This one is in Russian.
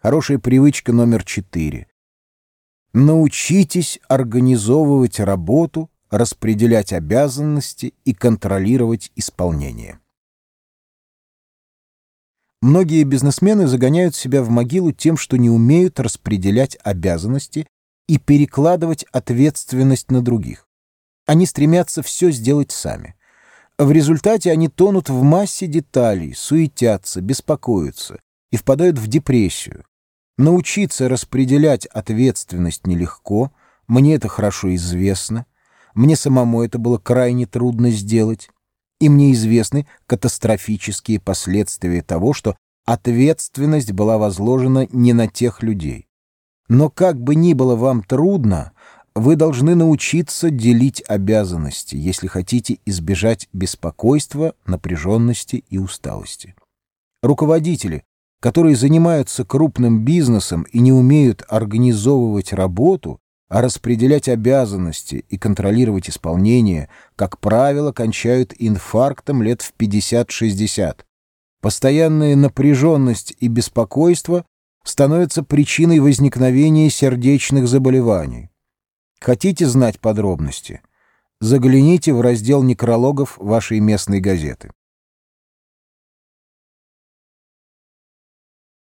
Хорошая привычка номер четыре. Научитесь организовывать работу, распределять обязанности и контролировать исполнение. Многие бизнесмены загоняют себя в могилу тем, что не умеют распределять обязанности и перекладывать ответственность на других. Они стремятся все сделать сами. В результате они тонут в массе деталей, суетятся, беспокоятся и впадают в депрессию. Научиться распределять ответственность нелегко, мне это хорошо известно, мне самому это было крайне трудно сделать и мне известны катастрофические последствия того, что ответственность была возложена не на тех людей. Но как бы ни было вам трудно, вы должны научиться делить обязанности, если хотите избежать беспокойства, напряженности и усталости. Руководители, которые занимаются крупным бизнесом и не умеют организовывать работу, а распределять обязанности и контролировать исполнение, как правило, кончают инфарктом лет в 50-60. Постоянная напряженность и беспокойство становятся причиной возникновения сердечных заболеваний. Хотите знать подробности? Загляните в раздел некрологов вашей местной газеты.